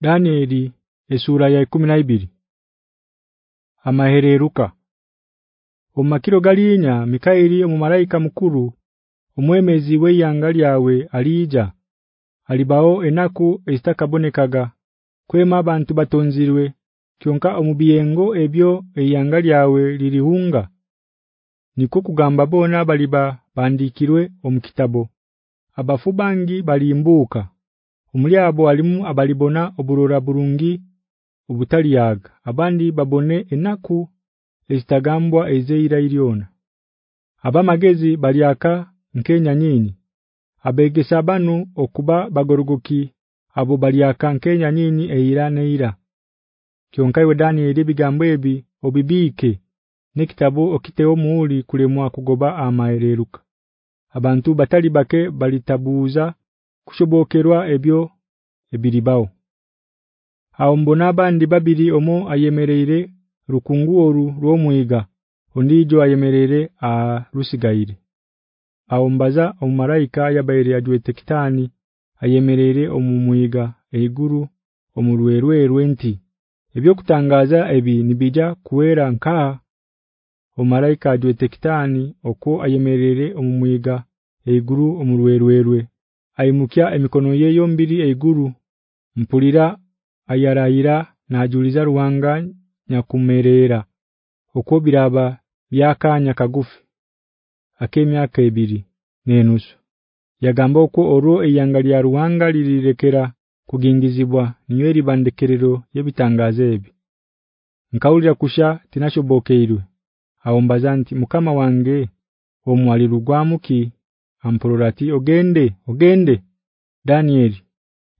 Danieli esura ya 12 Amahereruka Omakiro galinya Mikaeli omumalaika mukuru omwemezi weyanga lyawe alija alibao enaku esitakabonekaga kwema abantu batonzirwe kyonka omubiyengo ebyo eyanga lyawe lirihunga niko kugamba bona baliba bandikirwe omukitabo abafubangi balimbuka omulyabo alimu abalibona oburura burungi obutaliyaga. Abandi babone enaku ezitagambwa ezeira iliona abamagezi baliaka nkenya nyinyi abegesa banu okuba bagorogoki abo baliaka nkenya nyinyi eira neira. Kyonka iwe Daniel bigambo ebi obibike nekitabo okiteo muuli kulemwa kugoba amaereruka abantu batali bake balitabuza kushobokerwa ebyo ebiribao Aho mbona abandi babiri omo ayemereere rukungu oru rwomwiga ondijo ayemerere a rusigaire Aombaza omumalaika yabaire ajwete kitani ayemerere omumwiga eiguru omurwerwe rwenti ebyo kutangaza ebi nibija kuwera nka? Omumalaika ajwete kitani oko ayemerere omumwiga eiguru omurwerwe aimukya emikono ye yombiri eiguru mpulira ayarayira najuliza ruwanga nyakumerera. Okwo biraba byakanya kagufi. Akemyaka ebiri nenusu yagamba okwo oro eyangali ya ruwanga lilirekera kugingizibwa niyo libandekerero yebitangaze ebi. Nkaulira kusha tinashobokeirwe. Aombazanti mukama wange omwali rugwamuki ampurorati ogende ogende. Daniel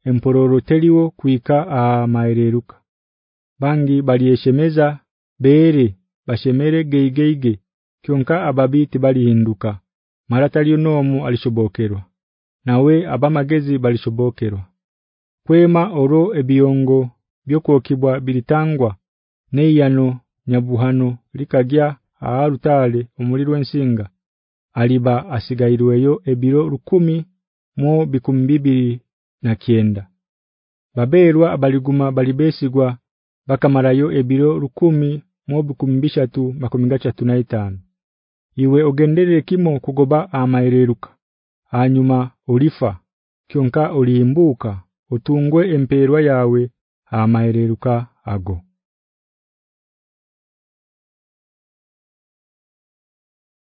empororo teliwo kuika a maireruka bangi baliyeshemeza bere bashemere geigeige kyonka ababiti balihinduka marata nomu alishobokerwa. Nawe abamagezi balishobokerwa. Kwema oro ebiyongo byokwokibwa bilitangwa. Neiyano nyabuhano likagya aarutale omulirwe nsinga aliba asigairweyo ebiro rukumi mo bikumbibiri na kienda baberwa abaliguma balibesigwa bakamarayo ebiro rukumi mo bikumbisha tu makomingacha tunaitano iwe ogenderere kimo kugoba amaireruka hanyuma ulifa kyonka uliimbuka utungwe emperwa yawe amaireruka ago